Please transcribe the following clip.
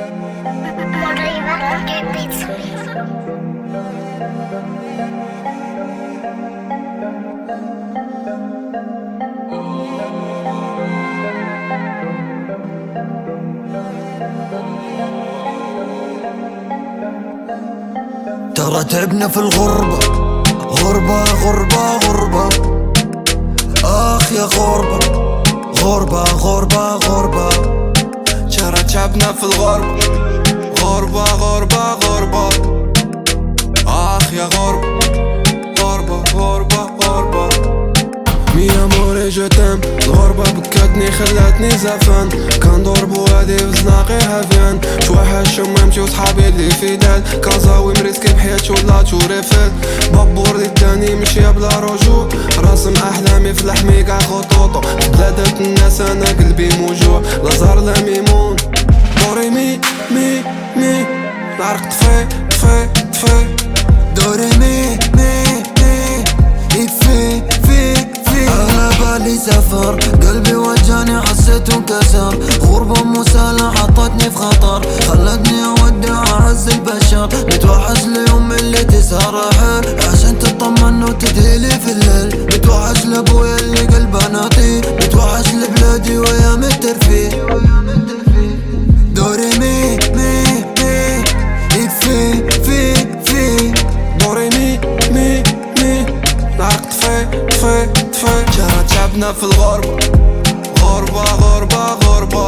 ترى تعبنا في الغربة. غربة غربة غربة. آخ يا غربة. غربة غربة غربة. تعبنا في الغربة غربة غربة غربة. آخ يا غربة غربة غربة غربة. مي اموري جو الغربة بكتني خلاتني زفان كندور بوادي في زناقي هافيان شويحة شمامتي وصحابي اللي في دال كازاوي مريسكي بحياتي ولا توريفيل بابور دي التاني مشي بلا رجوع. راسم احلامي في لحمي كاع خطوطو في بلادات الناس أنا قلبي موجوع. لا زهر لا ميمون دوري مي مي مي العرق طفي طفي طفي دوري مي مي مي يفي في في على بالي سفر قلبي وجاني حسيت انكسر غربة مسالة حطتني في خطر خلتني اودع اعز البشر متوحش ليوم اللي تسهر عشان تطمن وتدهيلي في الليل متوحش لابويا اللي قلبه ناطي متوحش لبلادي وايام الترفيه chap chap na fil g'orba g'orba g'orba g'orba